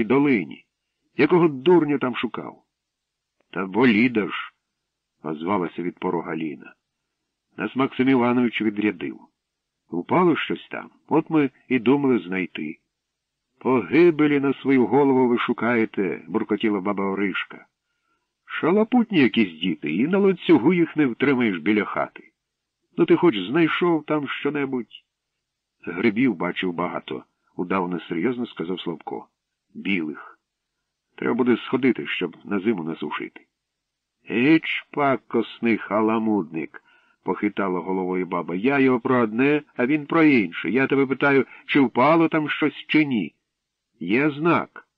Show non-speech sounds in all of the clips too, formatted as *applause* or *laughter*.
Чортовій долині. Якого дурня там шукав? Та боліда ж, озвалася від порога Ліна. Нас Максим Іванович відрядив. Упало щось там, от ми і думали знайти. Погибелі на свою голову ви шукаєте, буркотіла баба Оришка. Шалапутні якісь діти, і на ланцюгу їх не втримаєш біля хати. Ну ти хоч знайшов там щонебудь? Грибів бачив багато, удавно серйозно сказав Славко. Білих. Треба буде сходити, щоб на зиму насушити. Еч, пакосний халамудник, похитала головою баба. Я його про одне, а він про інше. Я тебе питаю, чи впало там щось, чи ні. Є знак.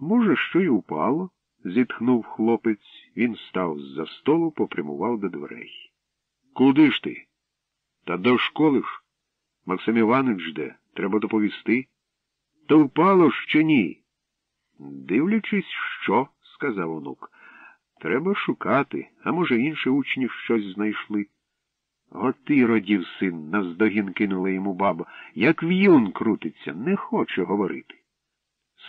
Може, що й упало, зітхнув хлопець. Він став з-за столу, попрямував до дверей. Куди ж ти? Та до школи ж. Максим Іванович жде, треба доповісти. То впало ж чи ні? Дивлячись, що, сказав онук. Треба шукати, а може, інші учні щось знайшли. Готи, родів син, навздогін кинула йому баба, як в'юн крутиться, не хоче говорити.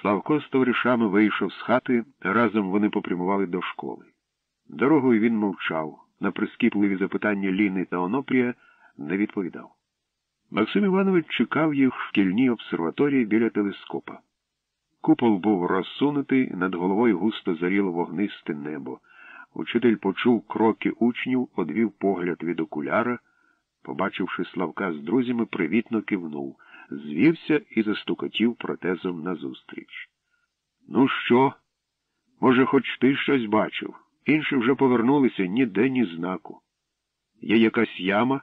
Славко з товаришами вийшов з хати, разом вони попрямували до школи. Дорогою він мовчав, на прискіпливі запитання Ліни та Онопрія не відповідав. Максим Іванович чекав їх в шкільній обсерваторії біля телескопа. Купол був розсунутий, над головою густо заріло вогнисте небо. Учитель почув кроки учнів, одвів погляд від окуляра, побачивши Славка з друзями, привітно кивнув, звівся і застукотів протезом назустріч. Ну що? Може, хоч ти щось бачив? Інші вже повернулися ніде ні знаку. Є якась яма?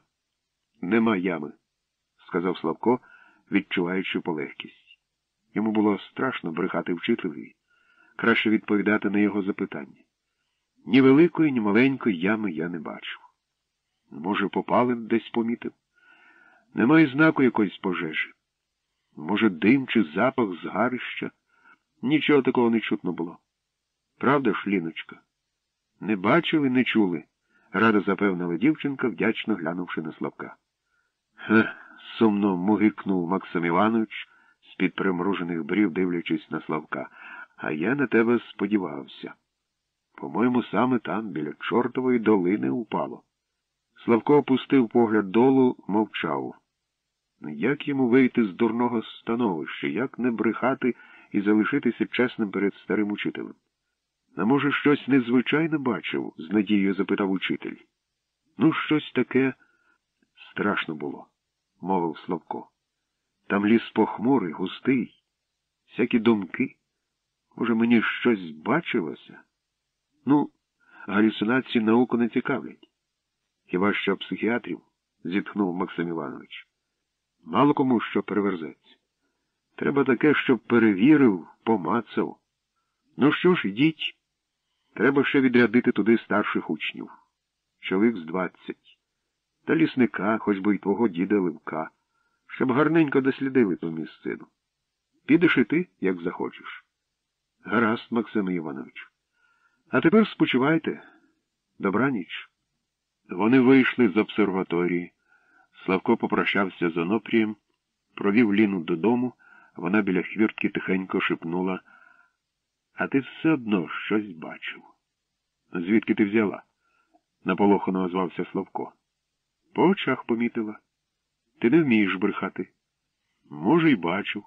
Нема ями, сказав Славко, відчуваючи полегкість. Йому було страшно брехати вчителеві, краще відповідати на його запитання. Ні великої, ні маленької ями я не бачив. Може, попалин десь помітив? Немає знаку якоїсь пожежі. Може, дим чи запах згарища? Нічого такого не чутно було. Правда ж, Ліночка? Не бачили, не чули, радо запевнила дівчинка, вдячно глянувши на Славка. Хе, сумно мугикнув Максим Іванович з-під примружених брів, дивлячись на Славка. А я на тебе сподівався. По-моєму, саме там, біля чортової долини, упало. Славко опустив погляд долу, мовчав. Як йому вийти з дурного становища, як не брехати і залишитися чесним перед старим учителем? А може, щось незвичайне бачив? з надією запитав учитель. Ну, щось таке страшно було, мовив Славко. Там ліс похмурий, густий, всякі думки. Може, мені щось бачилося? Ну, галюцинації науку не цікавлять. Хіба що психіатрів? зітхнув Максим Іванович. Мало кому що переверзеться. Треба таке, щоб перевірив, помацав. Ну що ж, йдіть. Треба ще відрядити туди старших учнів. Чоловік з двадцять. Та лісника, хоч би й твого діда Левка, щоб гарненько дослідили ту місцину. Підеш і ти, як захочеш. Гаразд, Максим Іванович. А тепер спочивайте. Добраніч. Вони вийшли з обсерваторії. Славко попрощався з Онопрієм, провів Ліну додому, вона біля хвіртки тихенько шепнула. А ти все одно щось бачив. Звідки ти взяла? наполохано озвався Славко. По очах помітила. Ти не вмієш брехати. Може, й бачив.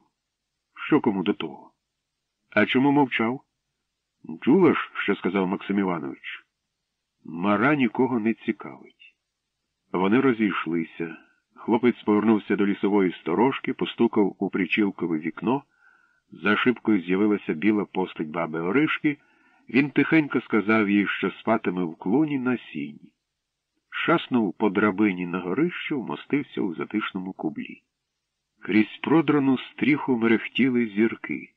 Що кому до того? А чому мовчав? Чула ж, що сказав Максим Іванович? Мара нікого не цікавить. Вони розійшлися. Хлопець повернувся до лісової сторожки, постукав у причілкове вікно. За шибкою з'явилася біла постать баби Оришки. Він тихенько сказав їй, що спатиме в клуні на сіні. Шаснув по драбині на горище, вмостився у затишному кублі. Крізь продрану стріху мерехтіли зірки.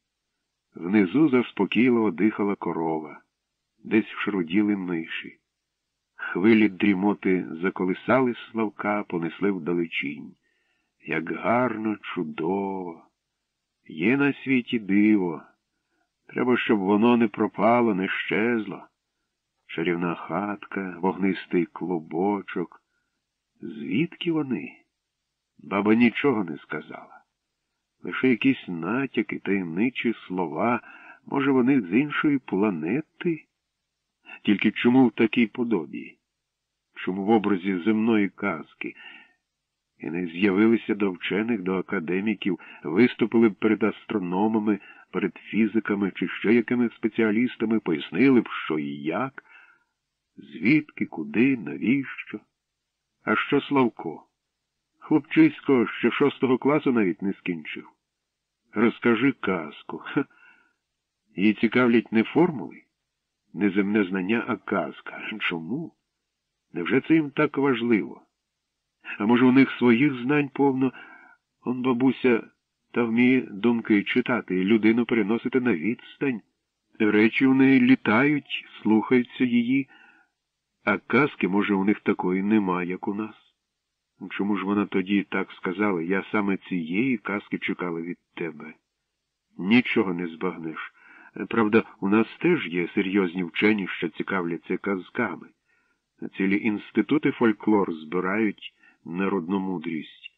Внизу заспокійливо дихала корова, десь шруділи миші. Хвилі дрімоти заколисали Славка, понесли вдалечінь. Як гарно, чудово. Є на світі диво. Треба, щоб воно не пропало, не щезло. Чарівна хатка, вогнистий клубочок. Звідки вони? Баба нічого не сказала. лише якісь натяки, таємничі слова, може, вони з іншої планети? Тільки чому в такій подобі? Чому в образі земної казки? І не з'явилися до вчених, до академіків, виступили б перед астрономами, перед фізиками чи ще якими спеціалістами, пояснили б, що і як, звідки, куди, навіщо. А що Славко? Хлопчисько ще шостого класу навіть не скінчив. Розкажи казку. Ха. Її цікавлять не формули, не земне знання, а казка. Чому? Невже це їм так важливо? А може, у них своїх знань повно, он бабуся та вміє думки читати людину переносити на відстань. Речі у неї літають, слухаються її, а казки, може, у них такої нема, як у нас. Чому ж вона тоді так сказала? Я саме цієї казки чекала від тебе. Нічого не збагнеш. Правда, у нас теж є серйозні вчені, що цікавляться казками. Цілі інститути фольклор збирають народну мудрість.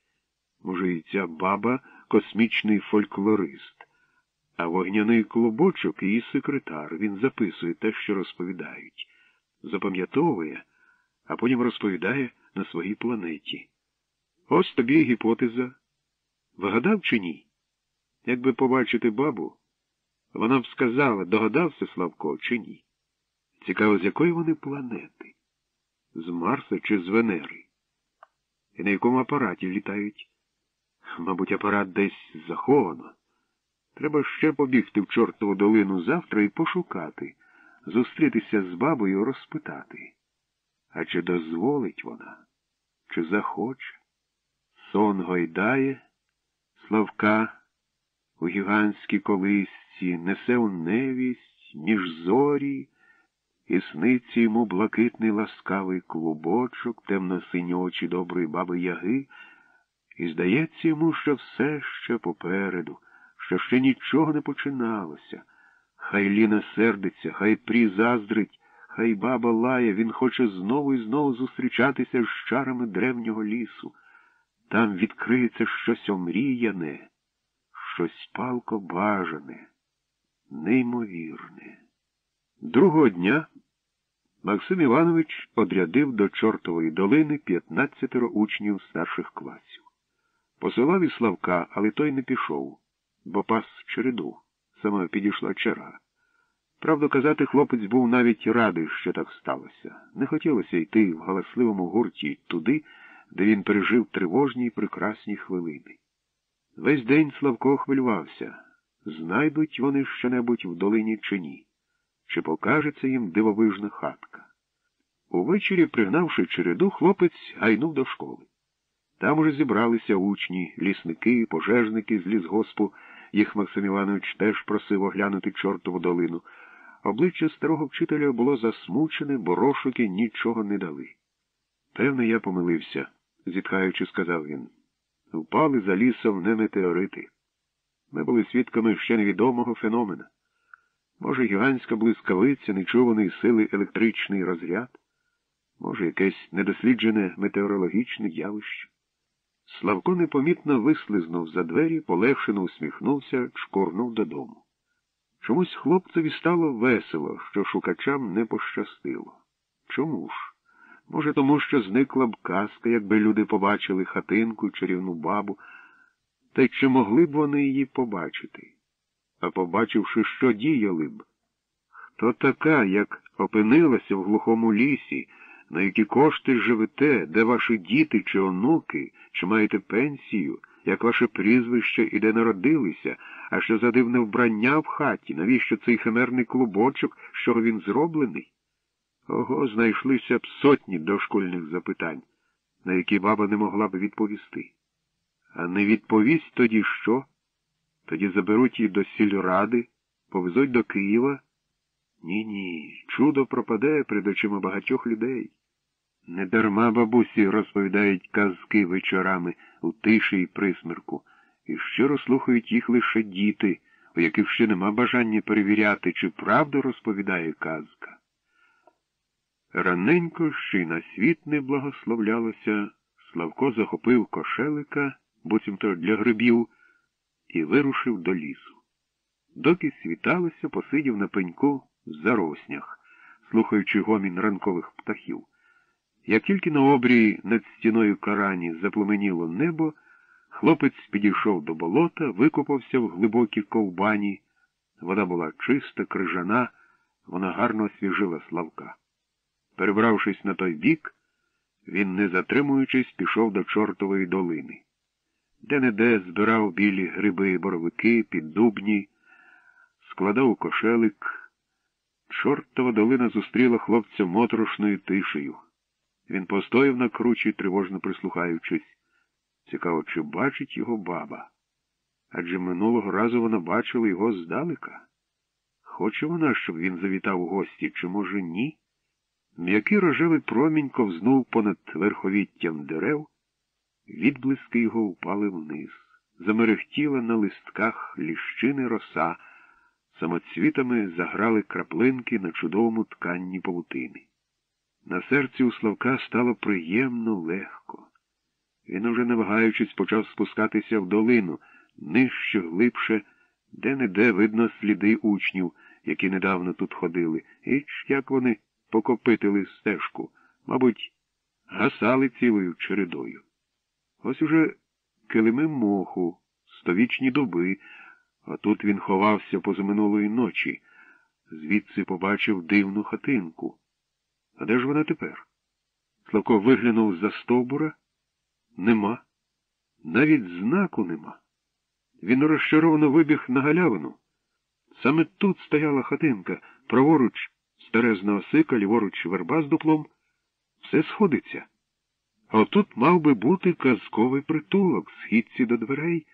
Може, і ця баба космічний фольклорист, а вогняний клубочок її секретар. Він записує те, що розповідають, запам'ятовує, а потім розповідає на своїй планеті. Ось тобі гіпотеза. Вгадав чи ні? Якби побачити бабу, вона б сказала, догадався Славко, чи ні. Цікаво, з якої вони планети? З Марса чи з Венери? І на якому апараті літають? Мабуть, апарат десь заховано. Треба ще побігти в чортову долину завтра і пошукати, зустрітися з бабою, розпитати. А чи дозволить вона, чи захоче? Сон гойдає, Славка у гігантській колисці несе у невість між зорі, і сниться йому блакитний ласкавий клубочок, темно-сині очі доброї баби яги, і здається йому, що все ще попереду, що ще нічого не починалося. Хай Ліна сердиться, хай прі заздрить, хай баба лає, він хоче знову і знову зустрічатися з чарами древнього лісу. Там відкриється щось омріяне, щось палко бажане, неймовірне. Другого дня Максим Іванович одрядив до Чортової долини 15 учнів старших класів. Посилав і Славка, але той не пішов, бо пас череду. Саме підійшла черга. Правду казати, хлопець був навіть радий, що так сталося. Не хотілося йти в галасливому гурті туди, де він пережив тривожні й прекрасні хвилини. Весь день Славко хвилювався, знайдуть вони що-небудь в долині чи ні, чи покажеться їм дивовижна хатка. Увечері, пригнавши череду, хлопець гайнув до школи. Там уже зібралися учні, лісники, пожежники з лісгоспу, їх Максим Іванович теж просив оглянути чортову долину. Обличчя старого вчителя було засмучене, бо розшуки нічого не дали. Певне, я помилився, зітхаючи, сказав він. Впали за лісом не метеорити. Ми були свідками ще невідомого феномена. Може, гігантська блискавиця, нечуваної сили електричний розряд, може, якесь недосліджене метеорологічне явище. Славко непомітно вислизнув за двері, полегшено усміхнувся, чкурнув додому. Чомусь хлопцеві стало весело, що шукачам не пощастило. Чому ж? Може, тому що зникла б казка, якби люди побачили хатинку, чарівну бабу, та й чи могли б вони її побачити? А побачивши, що діяли б? Хто така, як опинилася в глухому лісі, на які кошти живете, де ваші діти чи онуки, чи маєте пенсію, як ваше прізвище і де народилися, а що за дивне вбрання в хаті, навіщо цей химерний клубочок, з чого він зроблений? Ого, знайшлися б сотні дошкольних запитань, на які баба не могла б відповісти. А не відповість тоді що? Тоді заберуть її до сільради, повезуть до Києва. Ні, ні, чудо пропаде перед очима багатьох людей. Недарма бабусі розповідають казки вечорами у тиші й присмірку, і щиро слухають їх лише діти, у яких ще нема бажання перевіряти, чи правду розповідає казка. Раненько, ще й на світ не благословлялося, Славко захопив кошелика, буцімто для грибів, і вирушив до лісу. Доки світалося, посидів на пеньку в зароснях, слухаючи гомін ранкових птахів. Як тільки на обрії над стіною карані заплеменіло небо, хлопець підійшов до болота, викопався в глибокій ковбані. Вода була чиста, крижана, вона гарно освіжила Славка. Перебравшись на той бік, він, не затримуючись, пішов до чортової долини. Де-не-де збирав білі гриби і боровики, піддубні, складав кошелик. Чортова долина зустріла хлопця моторошною тишею. Він постояв на кручі, тривожно прислухаючись. Цікаво, чи бачить його баба. Адже минулого разу вона бачила його здалека. Хоче вона, щоб він завітав у гості, чи, може, ні? М'який рожевий промінь ковзнув понад верховіттям дерев, відблиски його впали вниз. Замерехтіла на листках ліщини роса, самоцвітами заграли краплинки на чудовому тканні павутини. На серці у Славка стало приємно легко. Він, уже не вагаючись, почав спускатися в долину, нижче, глибше, де-не-де видно сліди учнів, які недавно тут ходили. Іч, як вони покопитили стежку, мабуть, гасали цілою чередою. Ось уже килими моху, сtovічні доби, а тут він ховався позаминулої ночі, звідси побачив дивну хатинку. А де ж вона тепер? Славко виглянув за стовбура. Нема. Навіть знаку нема. Він розчаровано вибіг на галявину. Саме тут стояла хатинка, праворуч старезна осика, ліворуч верба з дуплом. Все сходиться. А отут мав би бути казковий притулок, східці до дверей.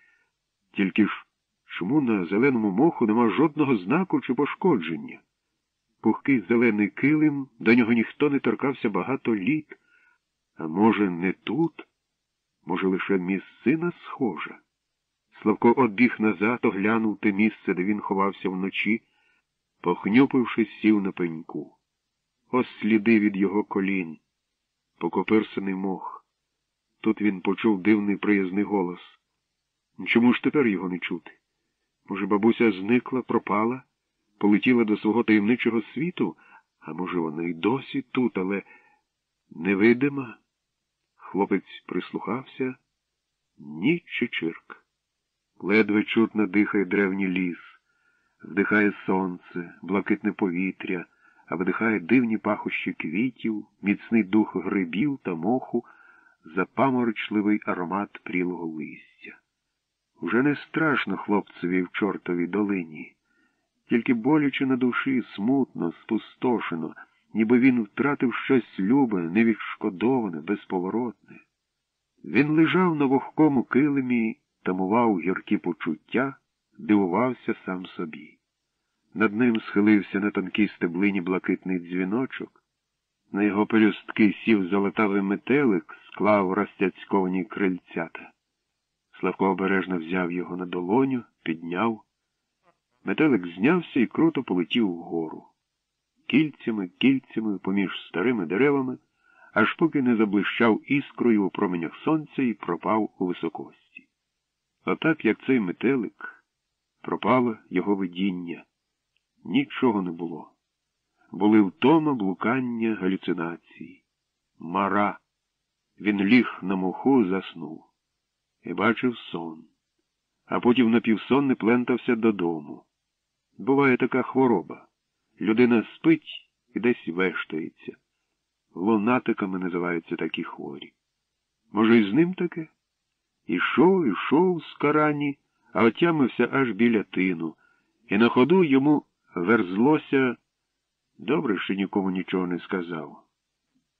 Тільки ж чому на зеленому моху нема жодного знаку чи пошкодження? Пухкий зелений килим, до нього ніхто не торкався багато літ. А може, не тут? Може, лише місцина схожа? Славко одбіг назад, оглянув те місце, де він ховався вночі, похнюпившись, сів на пеньку. Ось сліди від його колін, покопирсаний мох. Тут він почув дивний приязний голос. Чому ж тепер його не чути? Може, бабуся зникла, пропала, полетіла до свого таємничого світу, а може, вона й досі тут, але невидима? Хлопець прислухався. Ні чичирк. Ледве чутно дихає древній ліс, вдихає сонце, блакитне повітря, а вдихає дивні пахощі квітів, міцний дух грибів та моху, запаморочливий аромат прілого листя. Уже не страшно хлопцеві в чортовій долині, тільки боляче на душі, смутно, спустошено ніби він втратив щось любе, невідшкодоване, безповоротне. Він лежав на вогкому килимі, тамував гіркі почуття, дивувався сам собі. Над ним схилився на тонкій стеблині блакитний дзвіночок, на його пелюстки сів золотавий метелик, склав розтяцьковані крильцята. Славко обережно взяв його на долоню, підняв. Метелик знявся і круто полетів вгору кільцями, кільцями поміж старими деревами, аж поки не заблищав іскрою у променях сонця і пропав у високості. Отак, як цей метелик, пропало його видіння. Нічого не було. Були втома, блукання, галюцинації. Мара. Він ліг на моху, заснув і бачив сон. А потім напівсон не плентався додому. Буває така хвороба. Людина спить і десь вештається. Лунатиками називаються такі хворі. Може, і з ним таке? Ішов, ішов з карані, а отямився аж біля тину, і на ходу йому верзлося добре, що нікому нічого не сказав.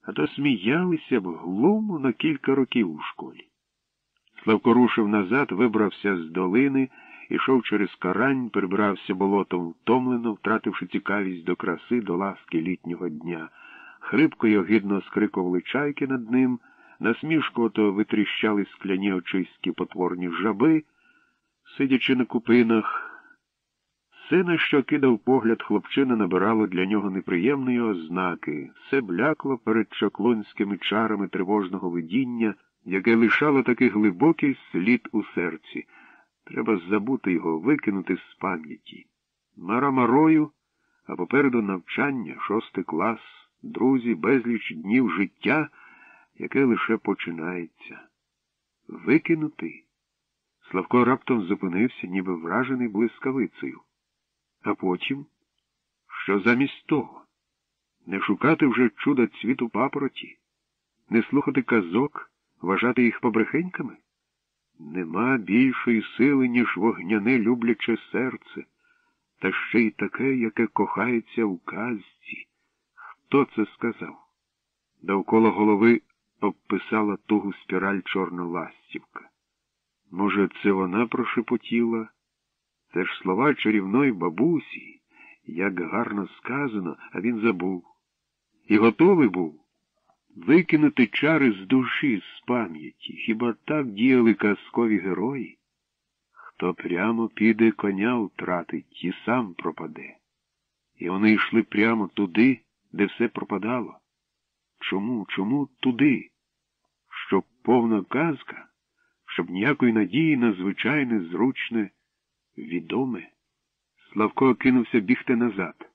А то сміялися б глуму на кілька років у школі. Славко рушив назад, вибрався з долини. Ішов через карань, перебрався болотом втомлено, втративши цікавість до краси, до ласки літнього дня. Хрипко й огидно скрикували чайки над ним, насмішку то витріщали скляні очиські потворні жаби, сидячи на купинах. Все, на що кидав погляд хлопчина, набирало для нього неприємної ознаки, все блякло перед чаклунськими чарами тривожного видіння, яке лишало такий глибокий слід у серці. Треба забути його, викинути з пам'яті. Мара марою, а попереду навчання, шостий клас, друзі, безліч днів життя, яке лише починається. Викинути. Славко раптом зупинився, ніби вражений блискавицею. А потім, що замість того, не шукати вже чуда цвіту папороті, не слухати казок, вважати їх побрехеньками? Нема більшої сили, ніж вогняне любляче серце, та ще й таке, яке кохається в казці. Хто це сказав? Довкола голови обписала тугу спіраль чорна ластівка. Може, це вона прошепотіла? Це ж слова чарівної бабусі, як гарно сказано, а він забув. І готовий був викинути чари з душі, з пам'яті. Хіба так діяли казкові герої? Хто прямо піде коня втратить і сам пропаде. І вони йшли прямо туди, де все пропадало. Чому, чому туди? Щоб повна казка, щоб ніякої надії на звичайне, зручне, відоме. Славко кинувся бігти назад,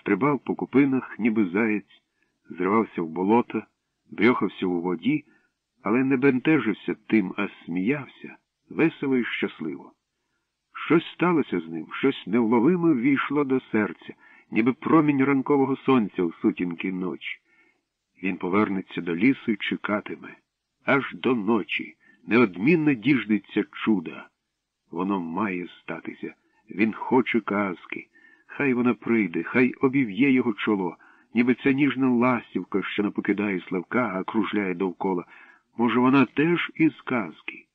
стрибав по купинах, ніби заєць, зривався в болото, брьохався у воді, але не бентежився тим, а сміявся, весело і щасливо. Щось сталося з ним, щось невловиме ввійшло до серця, ніби промінь ранкового сонця у сутінки ночі. Він повернеться до лісу і чекатиме. Аж до ночі неодмінно діждеться чуда. Воно має статися. Він хоче казки. Хай вона прийде, хай обів'є його чоло, ніби ця ніжна ластівка, що не покидає Славка, а кружляє довкола. Може, вона теж із казки?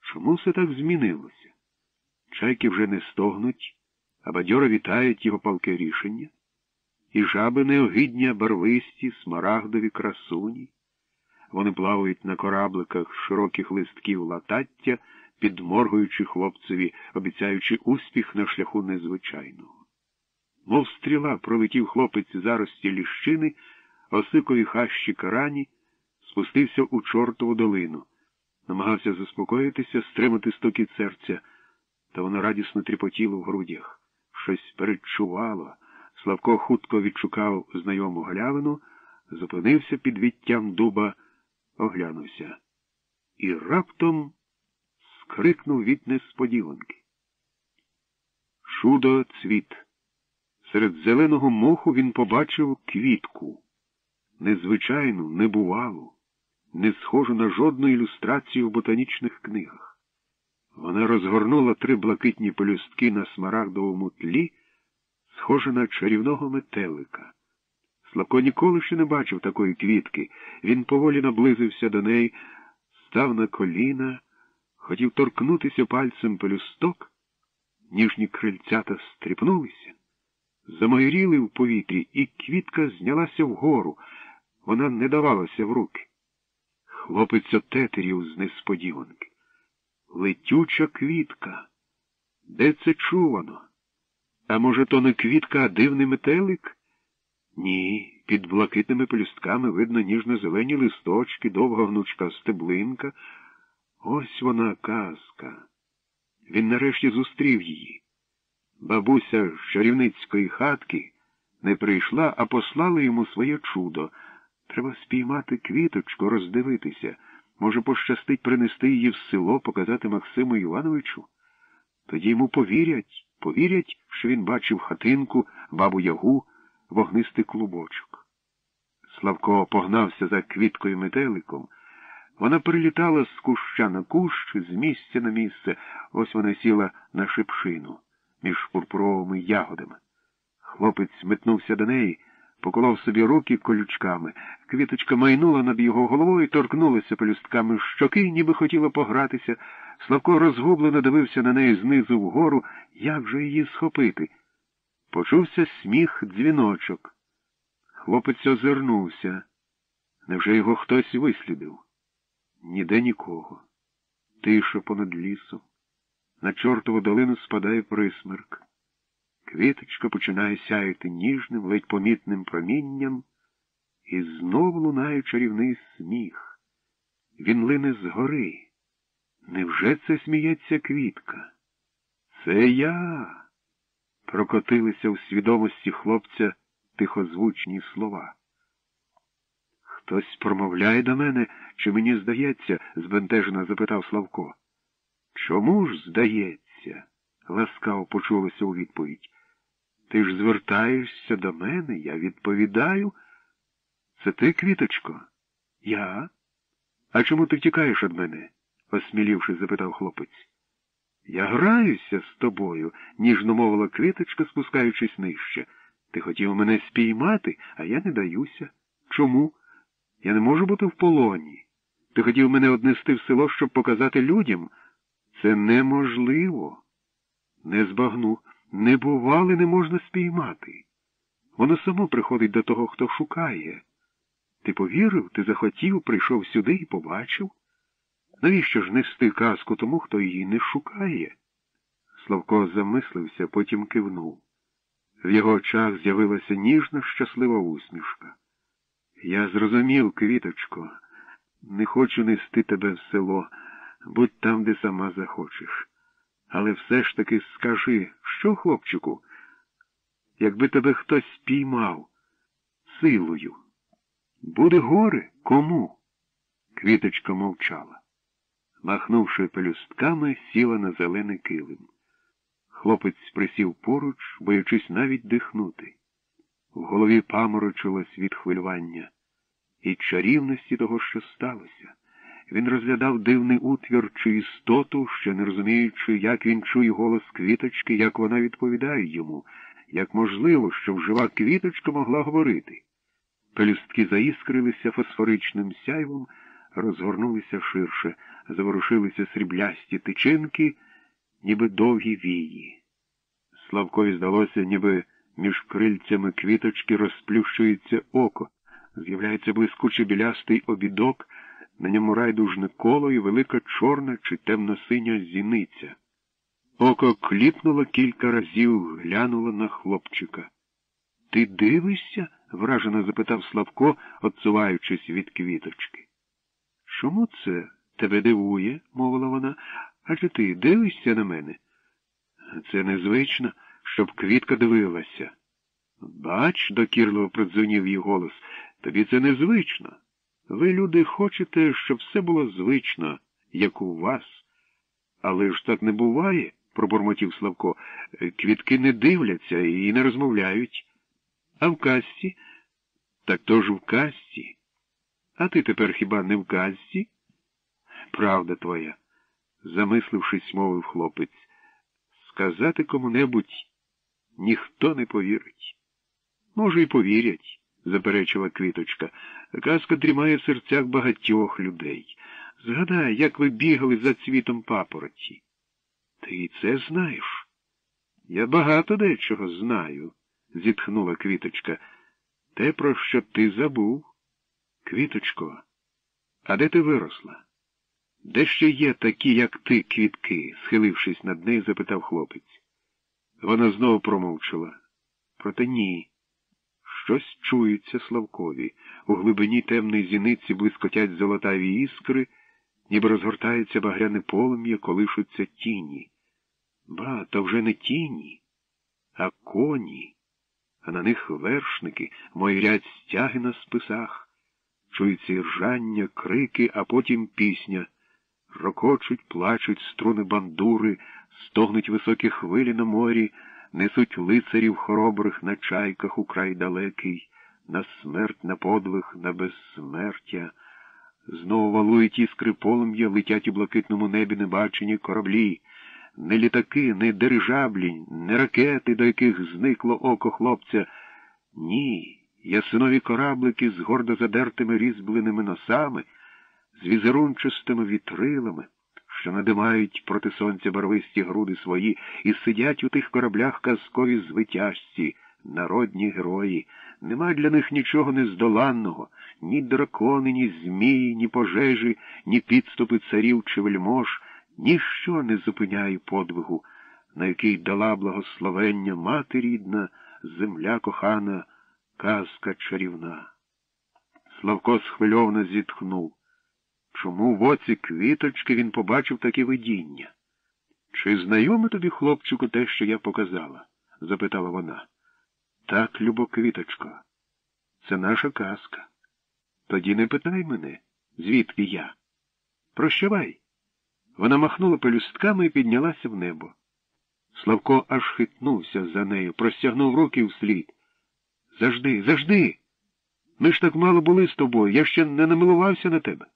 Чому все так змінилося? Чайки вже не стогнуть, а бадьоро вітають його палке рішення, і жаби неогидні, барвисті, смарагдові красуні. Вони плавають на корабликах широких листків латаття, підморгуючи хлопцеві, обіцяючи успіх на шляху незвичайного. Мов стріла пролетів хлопець зарості ліщини, осикові хащі карані, спустився у чортову долину, намагався заспокоїтися, стримати стокіт серця, та воно радісно тріпотіло в грудях. Щось передчувало. Славко хутко відшукав знайому галявину, зупинився під віттям дуба, оглянувся. І раптом скрикнув від несподіванки. Чудо цвіт. Серед зеленого моху він побачив квітку. Незвичайну, небувалу, не схожу на жодну ілюстрацію в ботанічних книгах. Вона розгорнула три блакитні пелюстки на смарагдовому тлі, схоже на чарівного метелика. Славко ніколи ще не бачив такої квітки. Він поволі наблизився до неї, став на коліна, хотів торкнутися пальцем пелюсток, ніжні крильцята стріпнулися, замайріли в повітрі, і квітка знялася вгору. Вона не давалася в руки. Хлопець отетерів з несподіванки. Летюча квітка. Де це чувано? А може, то не квітка, а дивний метелик? Ні, під блакитними пелюстками видно ніжно-зелені листочки, довга гнучка стеблинка. Ось вона казка. Він нарешті зустрів її. Бабуся з чарівницької хатки не прийшла, а послала йому своє чудо. Треба спіймати квіточку, роздивитися. Може, пощастить принести її в село, показати Максиму Івановичу? Тоді йому повірять, повірять, що він бачив хатинку, бабу ягу, вогнистий клубочок. Славко погнався за квіткою метеликом. Вона прилітала з куща на кущ, з місця на місце, ось вона сіла на шипшину між пурпуровими ягодами. Хлопець метнувся до неї, поколов собі руки колючками. Квіточка майнула над його головою, торкнулася пелюстками щоки, ніби хотіла погратися. Славко розгублено дивився на неї знизу вгору, як же її схопити. Почувся сміх дзвіночок. Хлопець озирнувся. Невже його хтось вислідив? Ніде нікого. Тиша понад лісом. На чортову долину спадає присмерк. Квіточка починає сяяти ніжним, ледь помітним промінням, і знов лунає чарівний сміх. Він лине згори. Невже це сміється квітка? Це я. Прокотилися у свідомості хлопця тихозвучні слова. Хтось промовляє до мене, чи мені здається? збентежено запитав Славко. Чому ж здається? ласкаво почулося у відповідь. Ти ж звертаєшся до мене, я відповідаю. Це ти, квіточко? Я? А чому ти втікаєш від мене? осмілівши, запитав хлопець. Я граюся з тобою, ніжно мовила квіточка, спускаючись нижче. Ти хотів мене спіймати, а я не даюся. Чому? Я не можу бути в полоні. Ти хотів мене однести в село, щоб показати людям. Це неможливо. Не збагну. Не бували, не можна спіймати. Воно само приходить до того, хто шукає. Ти повірив, ти захотів, прийшов сюди і побачив. Навіщо ж нести казку тому, хто її не шукає? Славко замислився, потім кивнув. В його очах з'явилася ніжна, щаслива усмішка. Я зрозумів, квіточко, не хочу нести тебе в село, будь там, де сама захочеш. Але все ж таки скажи, що, хлопчику, якби тебе хтось спіймав силою, буде горе кому? Квіточка мовчала. Махнувши пелюстками, сіла на зелений килим. Хлопець присів поруч, боячись навіть дихнути. В голові паморочилось від хвилювання і чарівності того, що сталося. Він розглядав дивний утвір чи істоту, ще не розуміючи, як він чує голос квіточки, як вона відповідає йому, як можливо, що жива квіточка могла говорити. Пелюстки заіскрилися фосфоричним сяйвом, розгорнулися ширше, заворушилися сріблясті тичинки, ніби довгі вії. Славкові здалося, ніби між крильцями квіточки розплющується око, з'являється блискучий білястий обідок. На ньому райдужне коло і велика чорна чи темно-синя зіниця. Око кліпнуло кілька разів, глянуло на хлопчика. Ти дивишся? вражено запитав Славко, отсуваючись від квіточки. Чому це тебе дивує? мовила вона. Адже ти дивишся на мене? Це незвично, щоб квітка дивилася. Бач, докірливо продзвонів її голос, тобі це незвично. Ви, люди, хочете, щоб все було звично, як у вас. Але ж так не буває, пробурмотів Славко. Квітки не дивляться і не розмовляють. А в касті? Так то ж в касті. А ти тепер хіба не в касті? Правда твоя, замислившись, мовив хлопець. Сказати кому-небудь ніхто не повірить. Може, і повірять заперечила квіточка. Казка дрімає в серцях багатьох людей. Згадай, як ви бігали за цвітом папороті. Ти і це знаєш? Я багато дечого знаю, зітхнула квіточка. Те, про що ти забув. Квіточко, а де ти виросла? Де ще є такі, як ти, квітки? схилившись над нею, запитав хлопець. Вона знову промовчала. Проте ні. Щось чується Славкові. У глибині темної зіниці блискотять золотаві іскри, ніби розгортається багряне полум'я, колишуться тіні. Ба, то вже не тіні, а коні, а на них вершники, мойрять стяги на списах, чуються іржання, крики, а потім пісня. Рокочуть, плачуть струни бандури, стогнуть високі хвилі на морі несуть лицарів хоробрих на чайках у край далекий, на смерть, на подвиг, на безсмертя. Знову валують іскри полум'я, летять у блакитному небі небачені кораблі, не літаки, не дирижаблі, не ракети, до яких зникло око хлопця. Ні, ясинові кораблики з гордо задертими різьбленими носами, з візерунчастими вітрилами що надимають проти сонця барвисті груди свої, і сидять у тих кораблях казкові звитяжці, народні герої. Нема для них нічого нездоланного, ні дракони, ні змії, ні пожежі, ні підступи царів чи вельмож, ніщо не зупиняє подвигу, на який дала благословення мати рідна, земля кохана, казка чарівна. Славко схвильовано зітхнув. Чому в оці квіточки він побачив таке видіння? Чи знайоме тобі, хлопчику, те, що я показала? запитала вона. Так, любо квіточко, це наша казка. Тоді не питай мене, звідки я. Прощавай. Вона махнула пелюстками і піднялася в небо. Славко аж хитнувся за нею, простягнув руки вслід. Завжди, завжди. Ми ж так мало були з тобою, я ще не намилувався на тебе.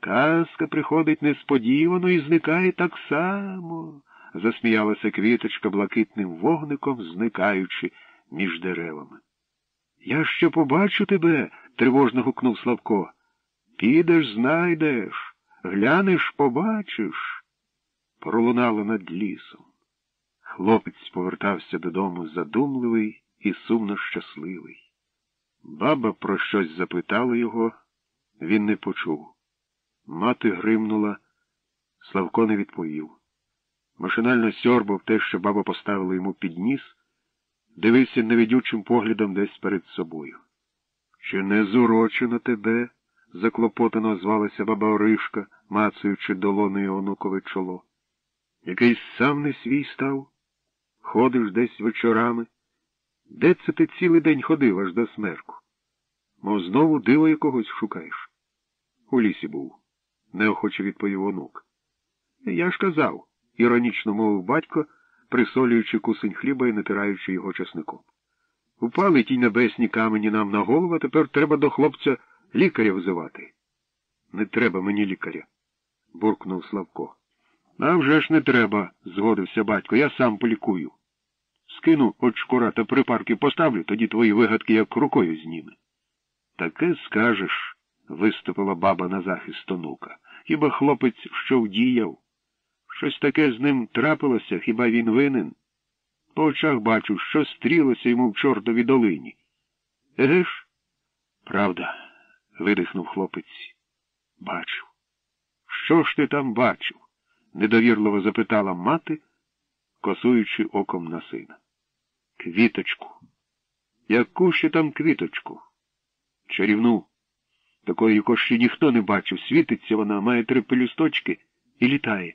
Казка приходить несподівано і зникає так само, засміялася квіточка блакитним вогником, зникаючи між деревами. Я ще побачу тебе, тривожно гукнув Славко. Підеш, знайдеш, глянеш, побачиш. Пролунало над лісом. Хлопець повертався додому задумливий і сумно щасливий. Баба про щось запитала його, він не почув. Мати гримнула, Славко не відповів. Машинально сьорбав те, що баба поставила йому під ніс, дивився невидючим поглядом десь перед собою. Чи не зурочено тебе? заклопотано звалася баба Оришка, мацаючи долоною онукове чоло. Якийсь сам не свій став? Ходиш десь вечорами. Де це ти цілий день ходив аж до смерку? Мов знову диво якогось шукаєш? У лісі був, неохоче відповів онук. Я ж казав, іронічно мовив батько, присолюючи кусень хліба і натираючи його часником. Упали ті небесні камені нам на голову, а тепер треба до хлопця лікаря взивати. Не треба мені лікаря, буркнув Славко. А вже ж не треба, згодився батько, я сам полікую. Скину очкура та припарки поставлю, тоді твої вигадки як рукою зніме. Таке скажеш, виступила баба на захист онука. Хіба хлопець що вдіяв? Щось таке з ним трапилося, хіба він винен? По очах бачу, що стрілося йому в чортовій долині. Еге ж? Правда, видихнув хлопець. Бачив. Що ж ти там бачив? недовірливо запитала мати, косуючи оком на сина. Квіточку. Яку ще там квіточку? Чарівну. Такої, яко ще ніхто не бачив. Світиться вона, має три пелюсточки і літає,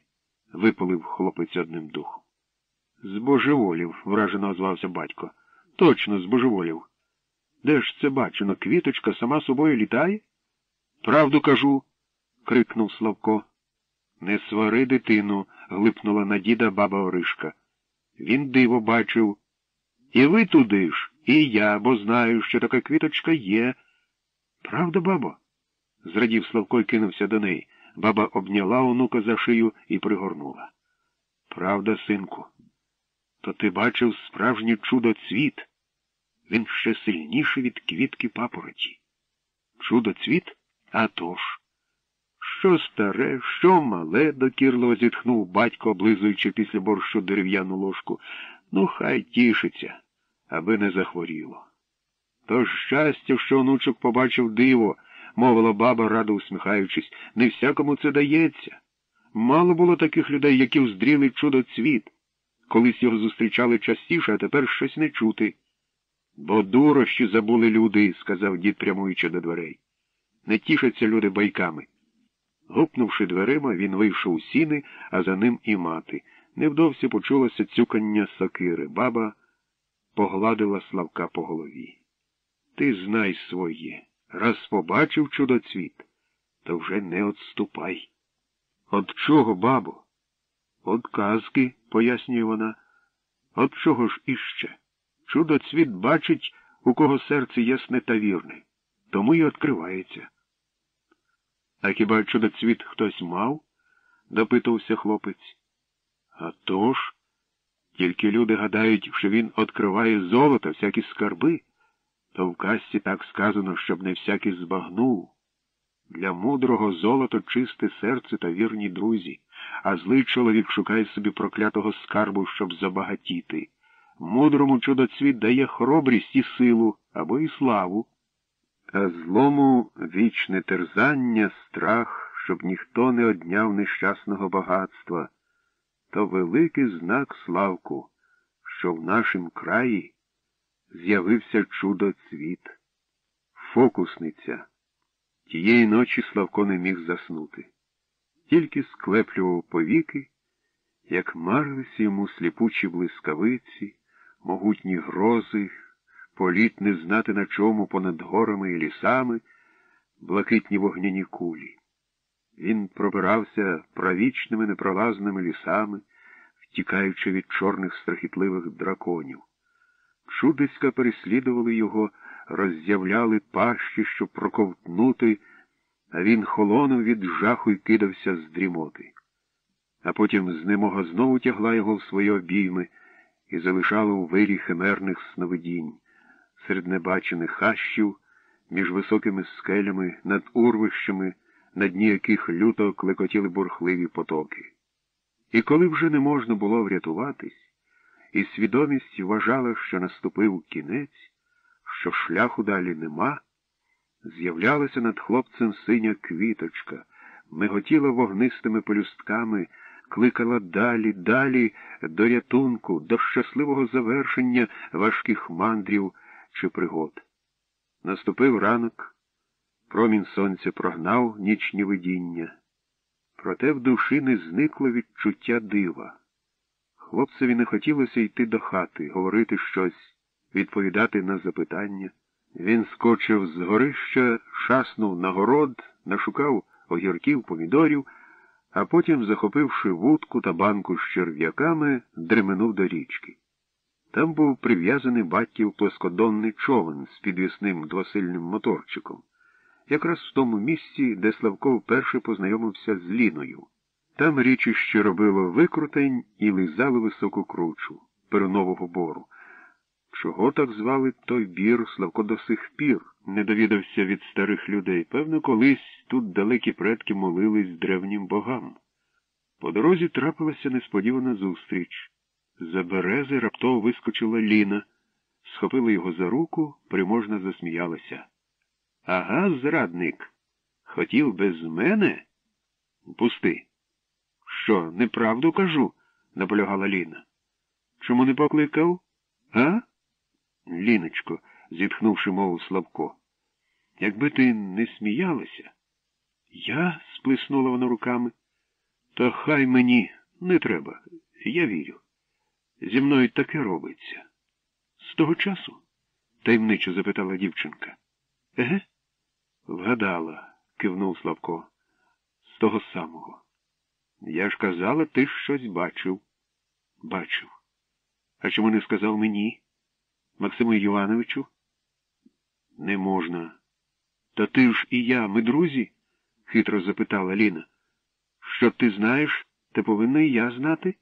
випалив хлопець одним духом. Збожеволів, вражено озвався батько. Точно збожеволів. Де ж це бачено? Квіточка сама собою літає? Правду кажу, крикнув Славко. Не свари дитину, глипнула на діда баба Оришка. Він диво бачив. І ви туди ж, і я, бо знаю, що така квіточка є. Правда, бабо? Зрадів Славко й кинувся до неї. Баба обняла онука за шию і пригорнула. Правда, синку, то ти бачив справжнє чудо цвіт. Він ще сильніший від квітки папороті. Чудо цвіт? А тож. Що старе, що мале, докірливо зітхнув батько, облизуючи після борщу дерев'яну ложку. Ну, хай тішиться, аби не захворіло. То щастя, що онучок побачив диво, мовила баба, радо усміхаючись, не всякому це дається. Мало було таких людей, які вздріли чудо цвіт. Колись його зустрічали частіше, а тепер щось не чути. Бо дурощі забули люди, сказав дід, прямуючи до дверей. Не тішаться люди байками. Гупнувши дверима, він вийшов у сіни, а за ним і мати. Невдовзі почулося цюкання сокири. Баба погладила Славка по голові. Ти знай своє. Раз побачив чудоцвіт, то вже не отступай. От чого, бабо? От казки, пояснює вона. От чого ж іще? Чудоцвіт бачить, у кого серце ясне та вірне, тому й відкривається. А хіба чудоцвіт хтось мав? допитувався хлопець. «А тож, тільки люди гадають, що він відкриває золото, всякі скарби, то в казці так сказано, щоб не всякий збагнув. Для мудрого золото чисте серце та вірні друзі, а злий чоловік шукає собі проклятого скарбу, щоб забагатіти. Мудрому чудоцвіт дає хоробрість і силу або і славу а злому вічне терзання, страх, щоб ніхто не одняв нещасного багатства, то великий знак Славку, що в нашім краї з'явився чудо цвіт, фокусниця. Тієї ночі Славко не міг заснути. Тільки склеплював повіки, як марилися йому сліпучі блискавиці, могутні грози, політ не знати на чому понад горами і лісами, блакитні вогняні кулі. Він пробирався правічними непролазними лісами, втікаючи від чорних страхітливих драконів. Чудиська переслідували його, роззявляли пащі, щоб проковтнути, а він холонув від жаху і кидався з дрімоти. А потім знемога знову тягла його в свої обійми і залишала у вирі химерних сновидінь, серед небачених хащів, між високими скелями, над урвищами, на дні яких люто клекотіли бурхливі потоки. І коли вже не можна було врятуватись, і свідомість вважала, що наступив кінець, що шляху далі нема, з'являлася над хлопцем синя квіточка, миготіла вогнистими полюстками, кликала далі, далі до рятунку, до щасливого завершення важких мандрів чи пригод. Наступив ранок, промінь сонця прогнав нічні видіння, проте в душі не зникло відчуття дива. Хлопцеві не хотілося йти до хати, говорити щось, відповідати на запитання. Він скочив з горища, шаснув на город, нашукав огірків, помідорів, а потім, захопивши вудку та банку з черв'яками, дременув до річки. Там був прив'язаний батьків плоскодонний човен з підвісним двосильним моторчиком, якраз в тому місці, де Славко вперше познайомився з Ліною. Там річище робило викрутень і лизало високу кручу перунового бору. Чого так звали той бір Славко до сих пір, не довідався від старих людей. Певно, колись тут далекі предки молились древнім богам. По дорозі трапилася несподівана зустріч. За берези раптово вискочила Ліна, схопила його за руку, приможно засміялася. Ага, зрадник. Хотів без мене? Пусти. Що, неправду кажу? наполягала Ліна. Чому не покликав? А? Ліночко, зітхнувши мову Славко. Якби ти не сміялася. Я? сплеснула вона руками. Та хай мені не треба. Я вірю. Зі мною таке робиться. З того часу? таємничо запитала дівчинка. Еге? Вгадала, кивнув Славко. З того самого. Я ж казала, ти щось бачив. Бачив. А чому не сказав мені? Максиму Івановичу? Не можна. Та ти ж і я, ми друзі? хитро запитала Ліна. Що ти знаєш, те повинна і я знати?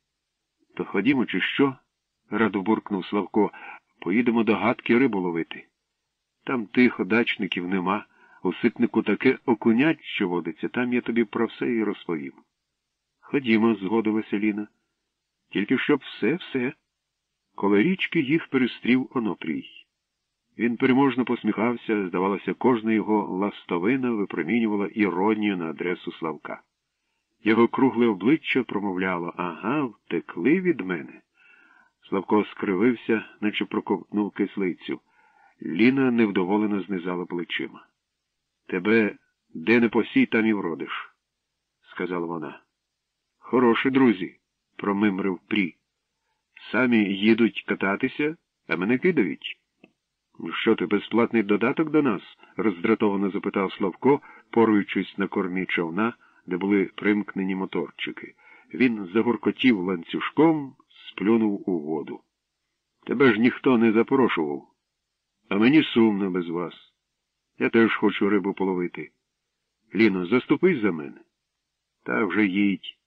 То ходімо, чи що? радо буркнув Славко. Поїдемо до гадки рибу ловити. Там тихо, дачників нема. У ситнику таке окунять, що водиться, там я тобі про все і розповім. Ходімо, згодилася Ліна. Тільки щоб все-все. Коло річки їх перестрів Онопрій. Він переможно посміхався, здавалося, кожна його ластовина випромінювала іронію на адресу Славка. Його кругле обличчя промовляло ага, втекли від мене. Славко скривився, наче проковтнув кислицю. Ліна невдоволено знизала плечима. Тебе де не посій, там і вродиш, сказала вона. Хороші друзі, промимрив Прі. Самі їдуть кататися, а мене кидають. Що ти, безплатний додаток до нас? роздратовано запитав Славко, поруючись на кормі човна, де були примкнені моторчики. Він загоркотів ланцюжком, сплюнув у воду. Тебе ж ніхто не запрошував, а мені сумно без вас. Я теж хочу рибу половити. Ліно, заступись за мене. Та вже їдь,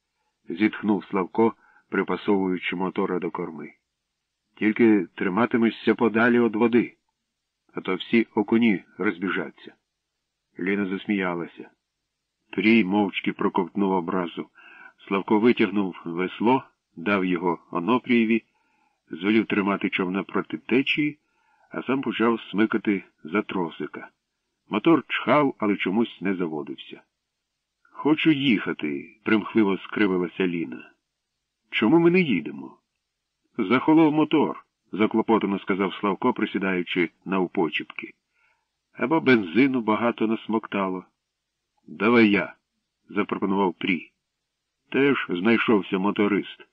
зітхнув Славко, припасовуючи мотора до корми. Тільки триматимешся подалі від води, а то всі окуні розбіжаться. Ліна засміялася. Трій мовчки проковтнув образу. Славко витягнув весло, дав його Онопрієві, звелів тримати човна проти течії, а сам почав смикати за тросика. Мотор чхав, але чомусь не заводився. Хочу їхати, примхливо скривилася Ліна. Чому ми не їдемо? Захолов мотор, заклопотано сказав Славко, присідаючи на упочіпки. Або бензину багато насмоктало. Давай я, запропонував Прі. Теж знайшовся моторист.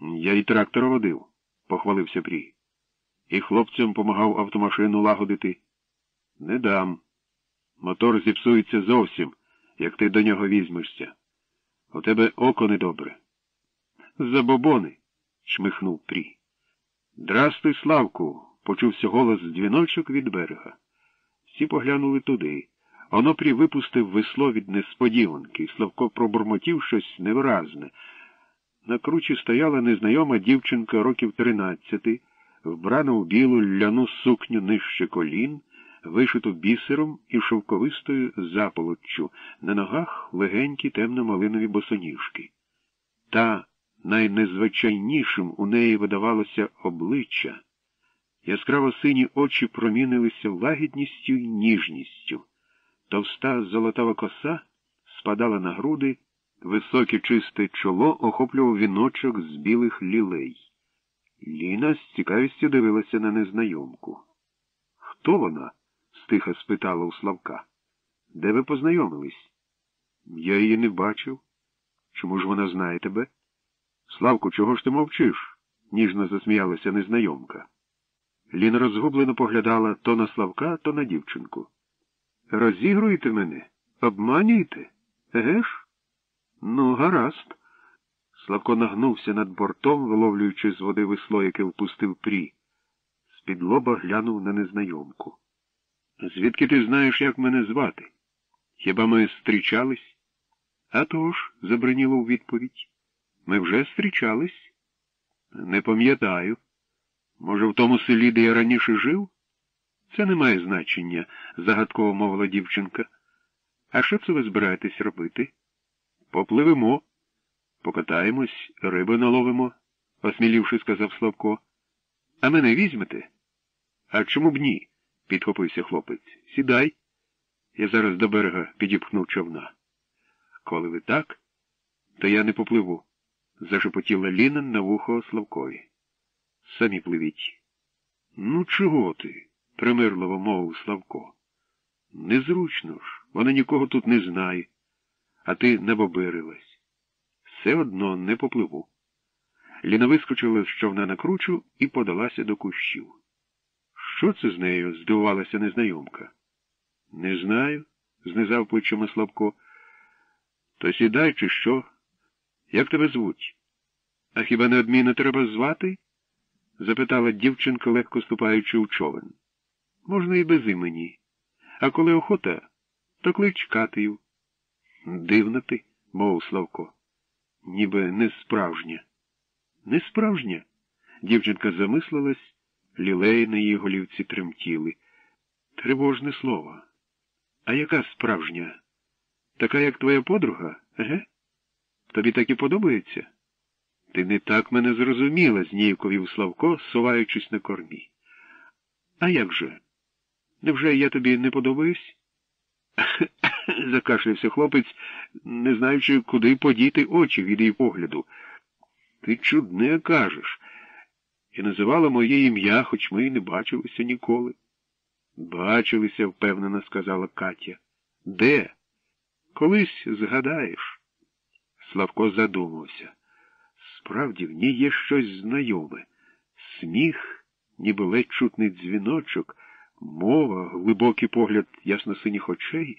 Я і трактор водив, похвалився Прі. І хлопцям помагав автомашину лагодити. Не дам. Мотор зіпсується зовсім, як ти до нього візьмешся. У тебе око недобре. Забобони, шмихнув Прі. Здрастуй, Славку, почувся голос з дзвіночок від берега. Всі поглянули туди. Онопрі випустив весло від несподіванки, Славко пробурмотів щось невиразне. На кручі стояла незнайома дівчинка років тринадцяти, вбрана у білу ляну сукню нижче колін, вишиту бісером і шовковистою заполоччю, на ногах легенькі темно-малинові босоніжки. Та найнезвичайнішим у неї видавалося обличчя. Яскраво сині очі промінилися лагідністю й ніжністю. Товста золотава коса спадала на груди, високе чисте чоло охоплював віночок з білих лілей. Ліна з цікавістю дивилася на незнайомку. Хто вона? Стиха спитала у Славка. Де ви познайомились? Я її не бачив. Чому ж вона знає тебе? Славку, чого ж ти мовчиш? ніжно засміялася незнайомка. Ліна розгублено поглядала то на Славка, то на дівчинку. Розігруєте мене? Обманюєте? Еге ж? Ну, гаразд. Славко нагнувся над бортом, виловлюючи з води весло, яке впустив прі. З-під лоба глянув на незнайомку. Звідки ти знаєш, як мене звати? Хіба ми зустрічались? «А тож», – забриніло у відповідь. Ми вже зустрічались. Не пам'ятаю. Може, в тому селі, де я раніше жив? Це не має значення, загадково мовила дівчинка. А що це ви збираєтесь робити? Попливемо, покатаємось, риби наловимо, осмілівши, сказав Славко. А мене візьмете? А чому б ні? Підхопився хлопець. Сідай. Я зараз до берега підіпхнув човна. Коли ви так, то я не попливу, зашепотіла Ліна на вухо Славкові. Самі пливіть. Ну, чого ти? примирливо мовив Славко. Незручно ж, вона нікого тут не знає, а ти не бобирилась. Все одно не попливу. Ліна вискочила з човна на кручу і подалася до кущів. Що це з нею? здивувалася незнайомка. Не знаю, знизав плечима Славко. То сідай, чи що? Як тебе звуть? А хіба неодмінно треба звати? запитала дівчинка, легко ступаючи у човен. Можна і без імені. А коли охота, то клич Катею. Дивна ти, мов Славко. Ніби не справжня. Не справжня? Дівчинка замислилась, лілеї на її голівці тремтіли. Тривожне слово. А яка справжня? Така, як твоя подруга, еге? Тобі так і подобається? Ти не так мене зрозуміла, зніяковів Славко, суваючись на кормі. А як же? Невже я тобі не подобаюсь? *coughs* закашлявся хлопець, не знаючи, куди подіти очі від її погляду. Ти чудне кажеш. І називала моє ім'я, хоч ми й не бачилися ніколи. Бачилися, впевнено сказала Катя. Де? Колись згадаєш. Славко задумався. Справді, в ній є щось знайоме. Сміх, ніби ледь чутний дзвіночок, мова, глибокий погляд ясно-синіх очей.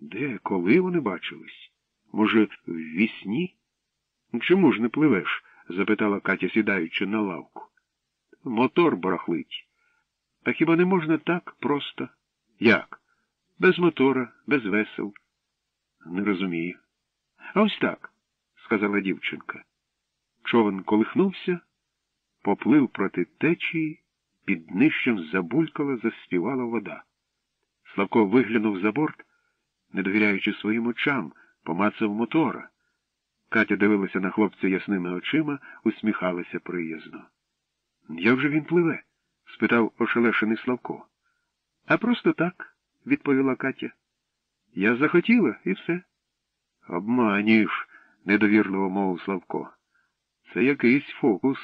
Де, коли вони бачились? Може, в вісні? Чому ж не пливеш? запитала Катя, сідаючи на лавку. Мотор барахлить. А хіба не можна так просто? Як? Без мотора, без весел. Не розумію. А ось так, сказала дівчинка. Човен колихнувся, поплив проти течії, під днищем забулькала, заспівала вода. Славко виглянув за борт, не довіряючи своїм очам, помацав мотора. Катя дивилася на хлопця ясними очима, усміхалася приязно. Як же він пливе? спитав ошелешений Славко. А просто так, відповіла Катя. Я захотіла і все. Обманюєш, недовірливо мовив Славко. Це якийсь фокус.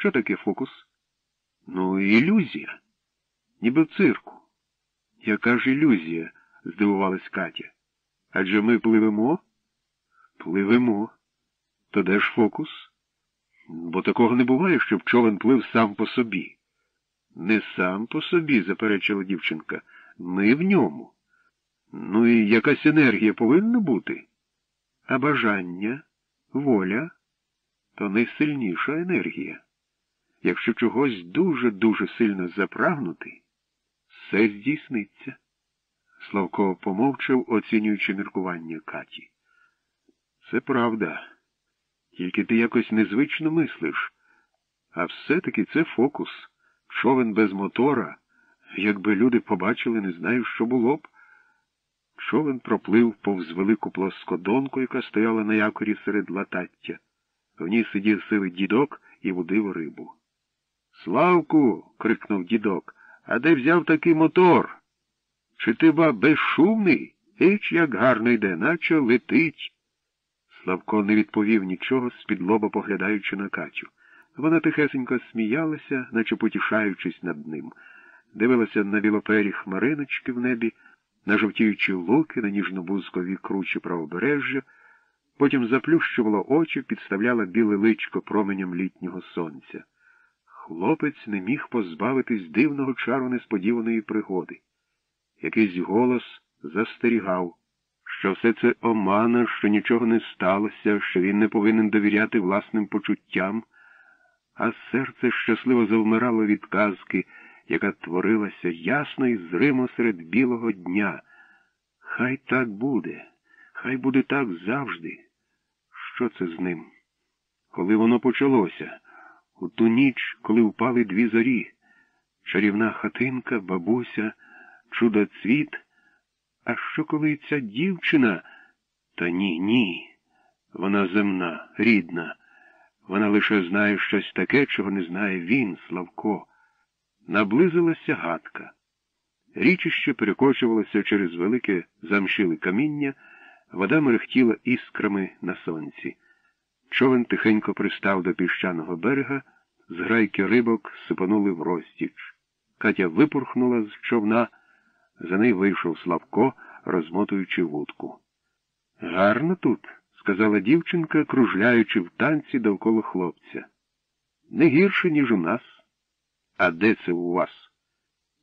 Що таке фокус? Ну, ілюзія. Ніби в цирку. Яка ж ілюзія? здивувалась Катя. Адже ми пливемо? Пливемо. То де ж фокус? Бо такого не буває, щоб човен плив сам по собі. Не сам по собі, заперечила дівчинка. Ми в ньому. Ну і якась енергія повинна бути. А бажання, воля то найсильніша енергія. Якщо чогось дуже-дуже сильно запрагнути, все здійсниться. Славко помовчав, оцінюючи міркування Каті. Це правда. Тільки ти якось незвично мислиш. А все-таки це фокус. Човен без мотора. Якби люди побачили, не знаю, що було б. Човен проплив повз велику плоскодонку, яка стояла на якорі серед латаття. В ній сидів сивий дідок і водив рибу. Славку. крикнув дідок. А де взяв такий мотор? Чи ти ба безшумний? Іч як гарно йде, наче летить. Славко не відповів нічого, з-під лоба поглядаючи на Катю. Вона тихесенько сміялася, наче потішаючись над ним, дивилася на білопері хмариночки в небі, на жовтіючі луки, на ніжнобузкові кручі правобережжя, потім заплющувала очі, підставляла біле личко променям літнього сонця. Хлопець не міг позбавитись дивного чару несподіваної пригоди. Якийсь голос застерігав що все це омана, що нічого не сталося, що він не повинен довіряти власним почуттям, а серце щасливо завмирало від казки, яка творилася ясно і зримо серед білого дня. Хай так буде, хай буде так завжди. Що це з ним? Коли воно почалося, у ту ніч, коли впали дві зорі, чарівна хатинка, бабуся, чудоцвіт. А що коли ця дівчина? Та ні, ні. Вона земна, рідна. Вона лише знає щось таке, чого не знає він, Славко. Наблизилася гадка. Річище перекочувалося через велике замшиле каміння, вода мерехтіла іскрами на сонці. Човен тихенько пристав до піщаного берега, зграйки рибок сипанули в розтіч. Катя випорхнула з човна. За неї вийшов Славко, розмотуючи вудку. Гарно тут, сказала дівчинка, кружляючи в танці довкола хлопця. Не гірше, ніж у нас. А де це у вас?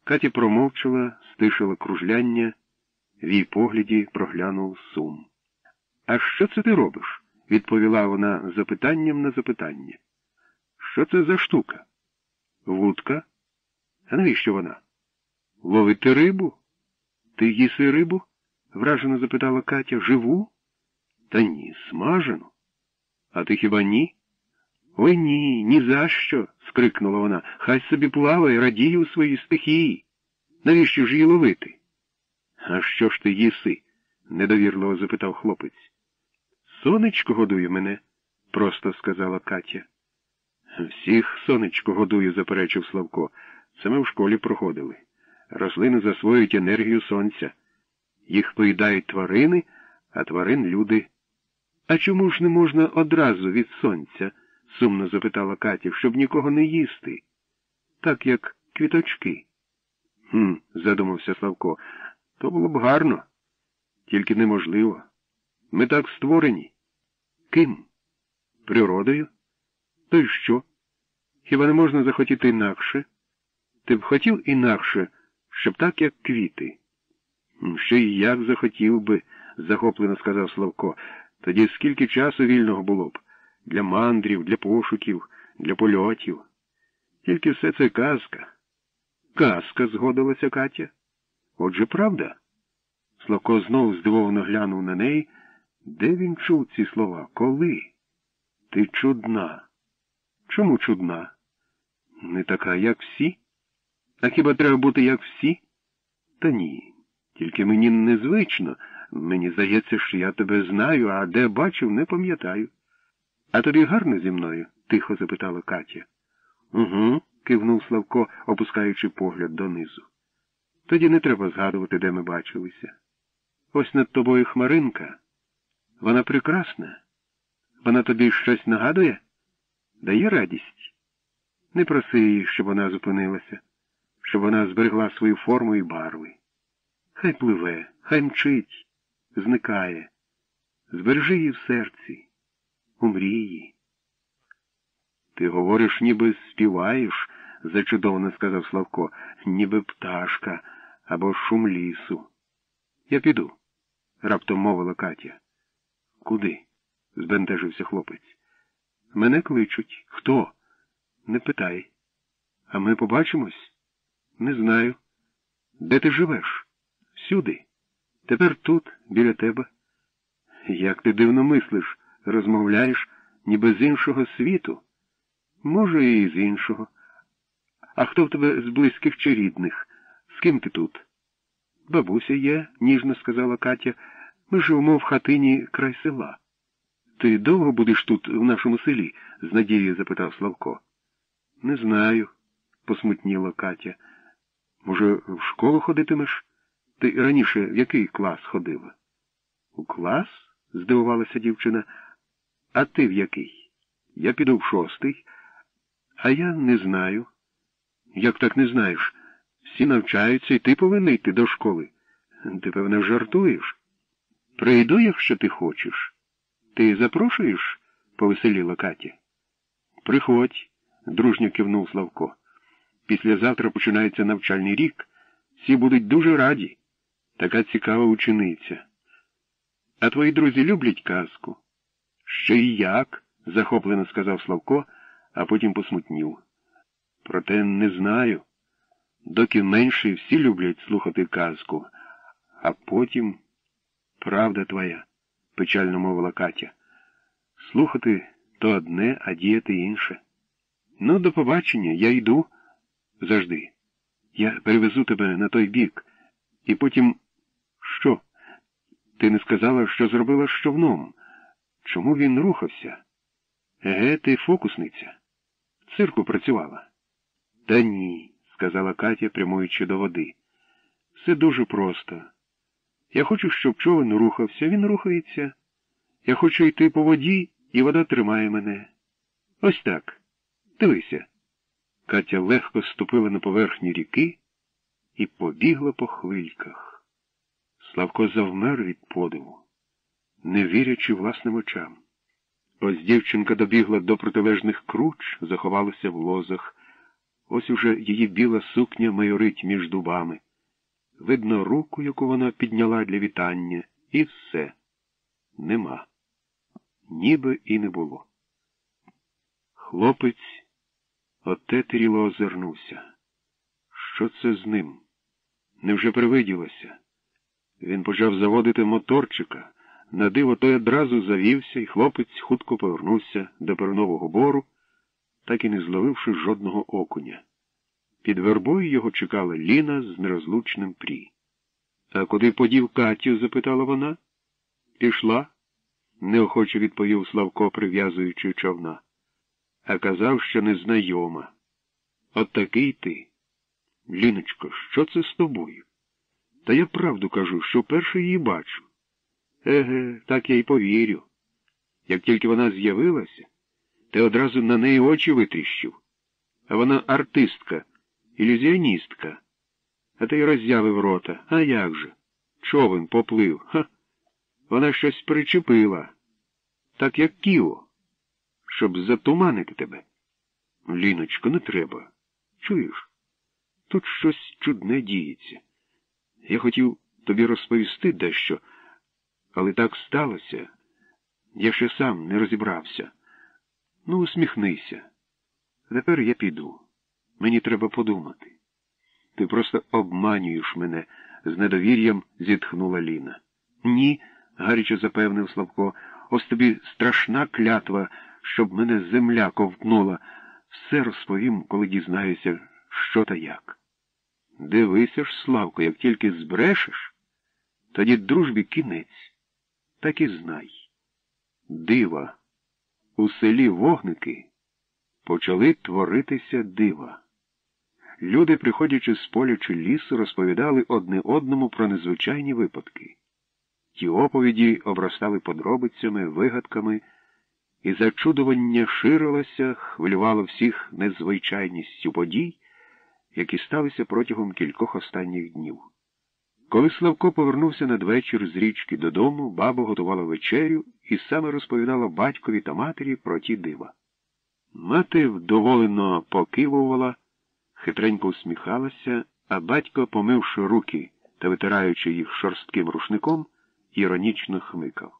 Катя промовчала, стишила кружляння, в її погляді проглянув сум. А що це ти робиш? відповіла вона запитанням на запитання. Що це за штука? Вудка? А навіщо вона? Ловити рибу? Ти їси рибу? вражено запитала Катя. Живу? Та ні, смажену. А ти хіба ні? Ой ні, ні за що. скрикнула вона. Хай собі плаває, радіє у своїй стихії. Навіщо ж її ловити? А що ж ти їси? недовірливо запитав хлопець. Сонечко годує мене, просто сказала Катя. Всіх сонечко годує, заперечив Славко. Це ми в школі проходили. Рослини засвоюють енергію сонця. Їх поїдають тварини, а тварин люди. А чому ж не можна одразу від сонця? сумно запитала Катя, щоб нікого не їсти. Так як квіточки. «Хм», – задумався Славко, то було б гарно, тільки неможливо. Ми так створені. Ким? Природою? То й що? Хіба не можна захотіти інакше? Ти б хотів інакше? Щоб так, як квіти. Ще й як захотів би, захоплено сказав Славко. Тоді скільки часу вільного було б для мандрів, для пошуків, для польотів. Тільки все це казка. Казка, згодилася Катя. Отже, правда? Славко знову здивовано глянув на неї. Де він чув ці слова? Коли? Ти чудна. Чому чудна? Не така, як всі? А хіба треба бути як всі? Та ні. Тільки мені незвично. Мені здається, що я тебе знаю, а де бачив, не пам'ятаю. А тобі гарно зі мною? тихо запитала Катя. Угу, кивнув Славко, опускаючи погляд донизу. Тоді не треба згадувати, де ми бачилися. Ось над тобою хмаринка. Вона прекрасна. Вона тобі щось нагадує? Дає радість. Не проси її, щоб вона зупинилася щоб вона зберегла свою форму і барви. Хай пливе, хай мчить. зникає. Збережи її в серці, у мрії. Ти говориш, ніби співаєш, зачудовано сказав Славко, ніби пташка або шум лісу. Я піду, раптом мовила Катя. Куди? збентежився хлопець. Мене кличуть. Хто? Не питай. А ми побачимось? Не знаю. Де ти живеш? Всюди. Тепер тут, біля тебе. Як ти дивно мислиш, розмовляєш, ніби з іншого світу? Може, і з іншого. А хто в тебе з близьких чи рідних? З ким ти тут? Бабуся є, ніжно сказала Катя. Ми живемо в хатині край села. Ти довго будеш тут, в нашому селі? з надією запитав Славко. Не знаю, посмутніла Катя. Може, в школу ходитимеш? Ти раніше в який клас ходила? У клас? здивувалася дівчина. А ти в який? Я піду в шостий, а я не знаю. Як так не знаєш? Всі навчаються, і ти повинен йти до школи. Ти, певне, жартуєш? Прийду, якщо ти хочеш. Ти запрошуєш? повеселіла Катя. Приходь, дружньо кивнув Славко. Післязавтра починається навчальний рік. Всі будуть дуже раді. Така цікава учениця. А твої друзі люблять казку? Ще й як, захоплено сказав Славко, а потім посмутнів. Проте не знаю. Доки менше всі люблять слухати казку, а потім правда твоя, печально мовила Катя. Слухати то одне, а діяти інше. Ну, до побачення, я йду завжди. Я перевезу тебе на той бік, і потім. Що? Ти не сказала, що зробила з човном? Чому він рухався? Еге, ти фокусниця. В цирку працювала. Та ні, сказала Катя, прямуючи до води. Все дуже просто. Я хочу, щоб човен рухався, він рухається. Я хочу йти по воді, і вода тримає мене. Ось так. Дивися. Катя легко ступила на поверхні ріки і побігла по хвильках. Славко завмер від подиву, не вірячи власним очам. Ось дівчинка добігла до протилежних круч, заховалася в лозах. Ось уже її біла сукня майорить між дубами. Видно руку, яку вона підняла для вітання, і все. Нема. Ніби і не було. Хлопець отетеріло озирнувся. Що це з ним? Невже привиділося? Він почав заводити моторчика. На диво той одразу завівся, і хлопець хутко повернувся до пернового бору, так і не зловивши жодного окуня. Під вербою його чекала Ліна з нерозлучним прі. А куди подів Катю? запитала вона. Пішла, неохоче відповів Славко, прив'язуючи човна. А казав, що незнайома. От такий ти. Ліночко, що це з тобою? Та я правду кажу, що перше її бачу. Еге, так я й повірю. Як тільки вона з'явилася, ти одразу на неї очі витріщив. А вона артистка, ілюзіоністка. А ти й роззявив рота. А як же? Човен поплив. Ха. Вона щось причепила. Так як ківо, щоб затуманити тебе. Ліночко, не треба. Чуєш? Тут щось чудне діється. Я хотів тобі розповісти дещо, але так сталося. Я ще сам не розібрався. Ну, усміхнися. Тепер я піду. Мені треба подумати. Ти просто обманюєш мене, з недовір'ям зітхнула Ліна. Ні, гаряче запевнив Славко, ось тобі страшна клятва, щоб мене земля ковтнула. Все розповім, коли дізнаюся, що та як. Дивися ж, Славко, як тільки збрешеш, тоді дружбі кінець. Так і знай. Дива. У селі вогники почали творитися дива. Люди, приходячи з поля чи лісу, розповідали одне одному про незвичайні випадки. Ті оповіді обростали подробицями, вигадками, і зачудування ширилося, хвилювало всіх незвичайністю подій які сталися протягом кількох останніх днів. Коли Славко повернувся надвечір з річки додому, баба готувала вечерю і саме розповідала батькові та матері про ті дива. Мати вдоволено покивувала, хитренько усміхалася, а батько, помивши руки та витираючи їх шорстким рушником, іронічно хмикав.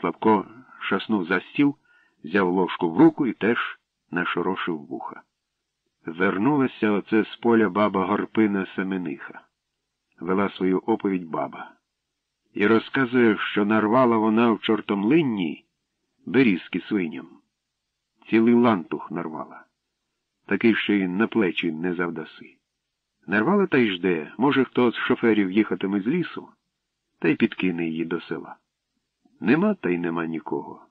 Славко шаснув за стіл, взяв ложку в руку і теж нашорошив вуха. Вернулася оце з поля баба Горпина Семениха. Вела свою оповідь баба. І розказує, що нарвала вона в чортомлинні берізки свиням. Цілий лантух нарвала. Такий ще й на плечі не завдаси. Нарвала та й жде, може, хто з шоферів їхатиме з лісу, та й підкине її до села. Нема та й нема нікого.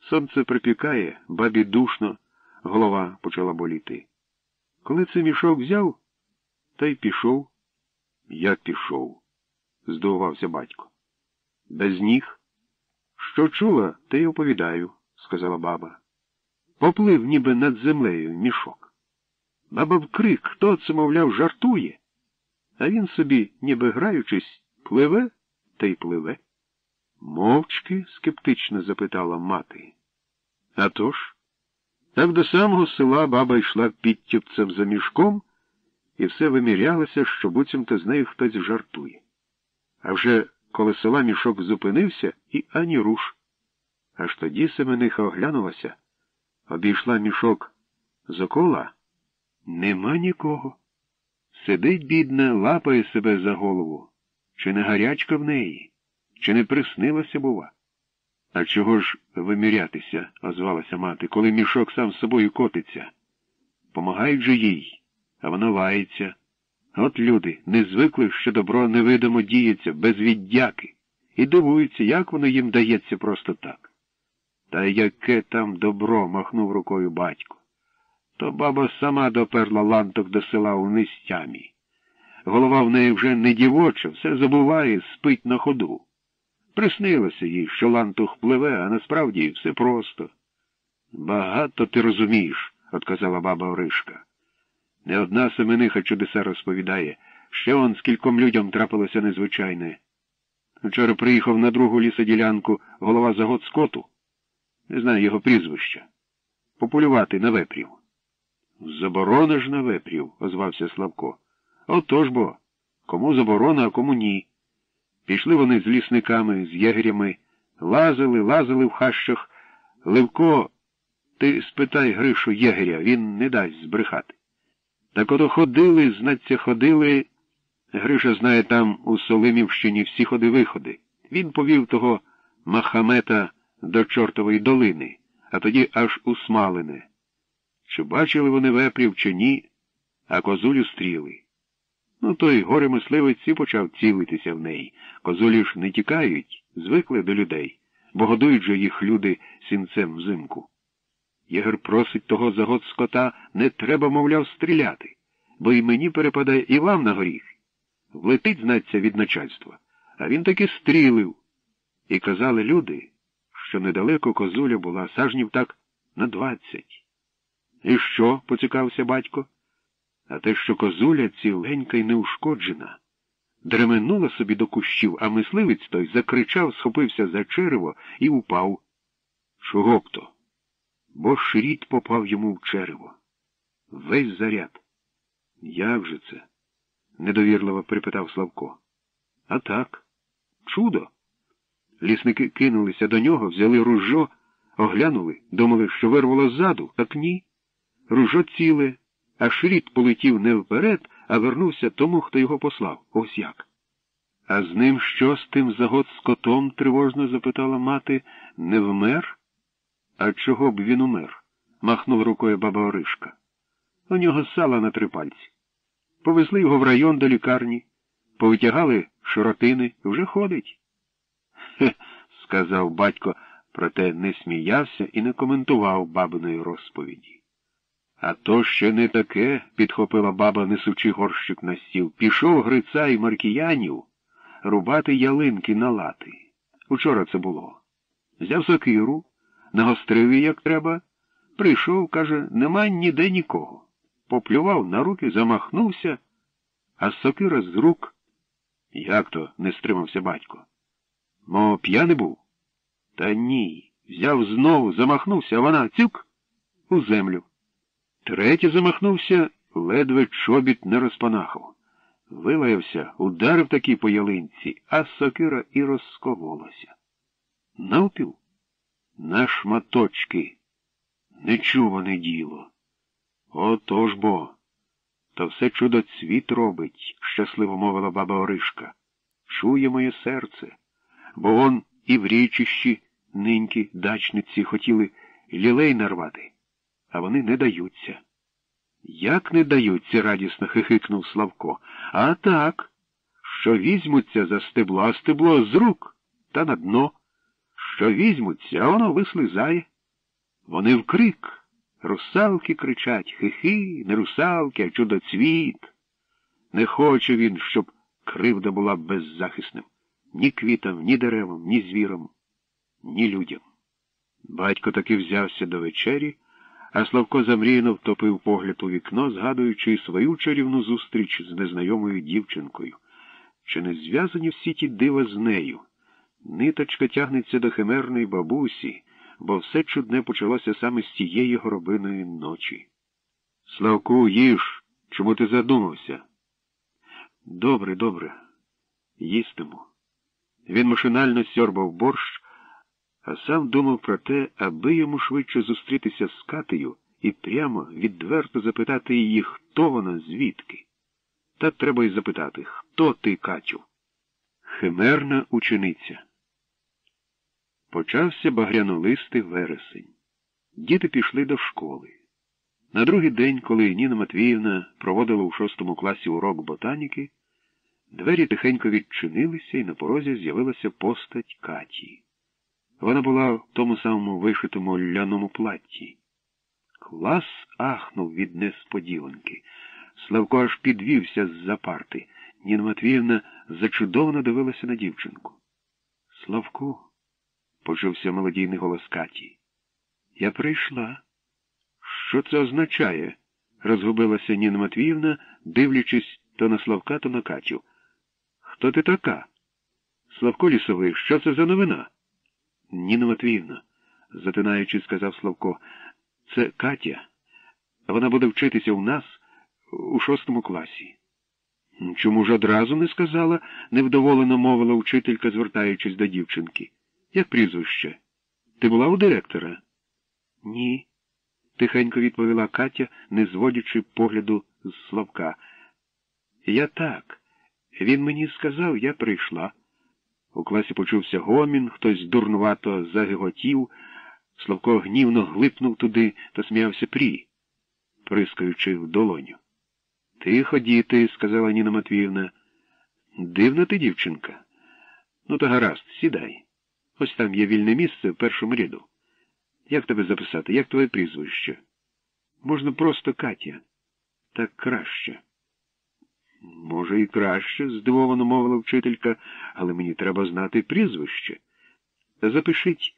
Сонце припікає, бабі душно, голова почала боліти. Коли це мішок взяв, та й пішов. Як пішов? здивувався батько. Без ніг? Що чула, те й оповідаю, сказала баба. Поплив ніби над землею мішок. Баба вкрик, хто це, мовляв, жартує, а він собі, ніби граючись, пливе та й пливе. Мовчки? скептично запитала мати. «А тож?» Так до самого села баба йшла підтюпцем за мішком, і все вимірялося, що буцімто з нею хтось жартує. А вже коли села мішок зупинився і ані руш. Аж тоді Семениха оглянулася, обійшла мішок з окола. Нема нікого. Сидить, бідна, лапає себе за голову. Чи не гарячка в неї, чи не приснилася, бува? А чого ж вимірятися, озвалася мати, коли мішок сам з собою котиться? Помагають же їй, а вона лається. От люди не звикли, що добро невидимо діється, без віддяки, і дивуються, як воно їм дається просто так. Та яке там добро, махнув рукою батько. То баба сама доперла ланток до села у нестямі. Голова в неї вже не дівоча, все забуває, спить на ходу. Приснилося їй, що лантух пливе, а насправді все просто. Багато ти розумієш, отказала баба Оришка. Не одна семениха чудеса розповідає, ще он скільком людям трапилося незвичайне. Вчора приїхав на другу лісоділянку голова загод скоту, не знаю його прізвища, пополювати на вепрів. Заборона ж на вепрів, озвався Славко. Отож бо, кому заборона, а кому ні. Пішли вони з лісниками, з єгерями, лазили, лазили в хащах. Левко, ти спитай Гришу єгеря, він не дасть збрехати. Так ото ходили, знаться, ходили. Гриша знає там у Солимівщині всі ходи-виходи. Він повів того Махамета до Чортової долини, а тоді аж у. Чи бачили вони вепрів, чи ні, а козулю стріли. Ну, той горе мисливець і почав цілитися в неї. Козулі ж не тікають, звикли до людей, бо годують же їх люди сінцем взимку. Єгер просить того загод скота не треба, мовляв, стріляти, бо і мені перепадає і вам на горіх. Влетить, знаться, від начальства, а він таки стрілив. І казали люди, що недалеко козуля була сажнів так на двадцять. І що? поцікавився батько а те, що козуля ціленька й неушкоджена. Дременула собі до кущів, а мисливець той закричав, схопився за черево і упав. Чого б то? Бо шріт попав йому в черево. Весь заряд. Як же це? недовірливо припитав Славко. А так, чудо. Лісники кинулися до нього, взяли ружо, оглянули, думали, що вирвало ззаду, так ні. Ружо ціле, а шріт полетів не вперед, а вернувся тому, хто його послав. Ось як. А з ним що з тим загод з котом? тривожно запитала мати, не вмер? А чого б він умер? махнув рукою баба Оришка. У нього сала на три пальці. Повезли його в район до лікарні, повитягали широтини, вже ходить. Хе, сказав батько, проте не сміявся і не коментував бабиної розповіді. А то ще не таке, підхопила баба, несучи горщик на стіл. Пішов Гриця і Маркіянів рубати ялинки на лати. Учора це було. Взяв сокиру, нагострив її, як треба, прийшов, каже, нема ніде нікого. Поплював на руки, замахнувся, а сокира з рук Як то? не стримався батько. Мо п'яний був? Та ні. Взяв знову, замахнувся, а вона цюк у землю. Третє замахнувся, ледве чобіт не розпанахав. Вилаявся, ударив такі по ялинці, а сокира і розкололася. Навпіл? На шматочки. Нечуване діло. Отож бо. То все чудо цвіт робить, щасливо мовила баба Оришка. Чує моє серце, бо он і в річищі ниньки дачниці хотіли лілей нарвати, а вони не даються. Як не даються, радісно хихикнув Славко. А так, що візьмуться за стебло, а стебло з рук та на дно, що візьмуться, а воно вислизає. Вони в крик. Русалки кричать хи-хи, не русалки, а чудоцвіт. Не хоче він, щоб кривда була беззахисним ні квітам, ні деревам, ні звірам, ні людям. Батько таки взявся до вечері, а Славко замріяно втопив погляд у вікно, згадуючи свою чарівну зустріч з незнайомою дівчинкою. Чи не зв'язані всі ті дива з нею? Ниточка тягнеться до химерної бабусі бо все чудне почалося саме з тієї горобиної ночі. Славку, їж, чому ти задумався? Добре, добре, їстиму. Він машинально сьорбав борщ, а сам думав про те, аби йому швидше зустрітися з Катею і прямо відверто запитати її, хто вона, звідки. Та треба й запитати, хто ти, Катю? Химерна учениця. Почався багрянолистий вересень. Діти пішли до школи. На другий день, коли Ніна Матвіївна проводила у шостому класі урок ботаніки, двері тихенько відчинилися і на порозі з'явилася постать Каті. Вона була в тому самому вишитому ляному платті. Клас ахнув від несподіванки. Славко аж підвівся з-за парти. Ніна Матвіївна зачудовано дивилася на дівчинку. Славку почувся молодійний голос Каті. Я прийшла. Що це означає? розгубилася Ніна Матвіївна, дивлячись то на Славка, то на Катю. Хто ти така? Славко лісовий, що це за новина? Ніна Матвіївна, затинаючи, сказав Славко, це Катя. Вона буде вчитися у нас у шостому класі. Чому ж одразу не сказала? невдоволено мовила вчителька, звертаючись до дівчинки. Як прізвище? Ти була у директора? Ні, тихенько відповіла Катя, не зводячи погляду з Славка. Я так. Він мені сказав, я прийшла. У класі почувся гомін, хтось дурнувато загиготів. Славко гнівно глипнув туди та сміявся прі, прискаючи в долоню. Тихо, діти, сказала Ніна Матвіївна. Дивна ти, дівчинка. Ну, то гаразд, сідай. Ось там є вільне місце в першому ряду. Як тебе записати? Як твоє прізвище? Можна просто Катя. Так краще. Може, і краще, здивовано мовила вчителька, але мені треба знати прізвище. Запишіть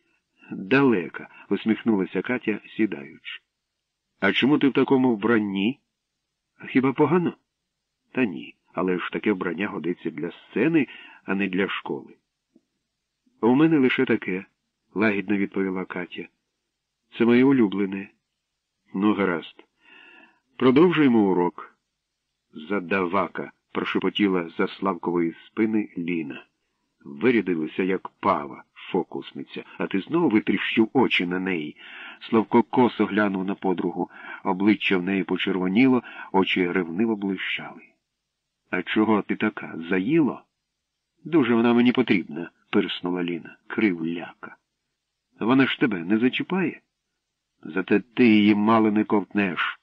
далека, усміхнулася Катя, сідаючи. А чому ти в такому вбранні? Хіба погано? Та ні, але ж таке вбрання годиться для сцени, а не для школи. У мене лише таке, лагідно відповіла Катя. Це моє улюблене. Ну, гаразд. Продовжуємо урок. Задавака, прошепотіла за Славкової спини Ліна. Вирядилася, як пава, фокусниця, а ти знову витріщив очі на неї. Славко косо глянув на подругу, обличчя в неї почервоніло, очі ревниво блищали. А чого ти така? Заїло? Дуже вона мені потрібна пирснула Ліна. Кривляка. Вона ж тебе не зачіпає? Зате ти її мало не ковтнеш.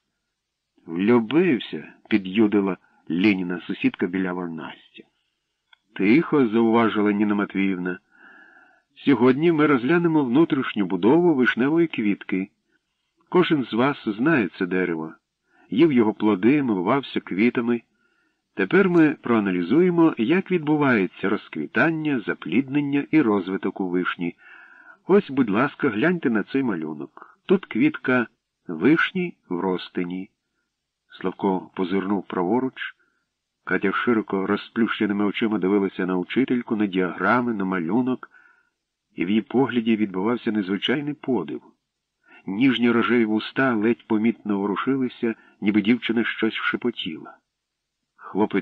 Влюбився, під'юдила Лініна сусідка білява Настя. Тихо, зауважила Ніна Матвіївна. Сьогодні ми розглянемо внутрішню будову вишневої квітки. Кожен з вас знає це дерево, їв його плоди, милувався квітами. Тепер ми проаналізуємо, як відбувається розквітання, запліднення і розвиток у вишні. Ось, будь ласка, гляньте на цей малюнок. Тут квітка вишні в розтині. Славко позирнув праворуч. Катя широко розплющеними очима дивилася на учительку, на діаграми, на малюнок, і в її погляді відбувався незвичайний подив. Ніжні рожеві вуста ледь помітно ворушилися, ніби дівчина щось шепотіла. Хлопець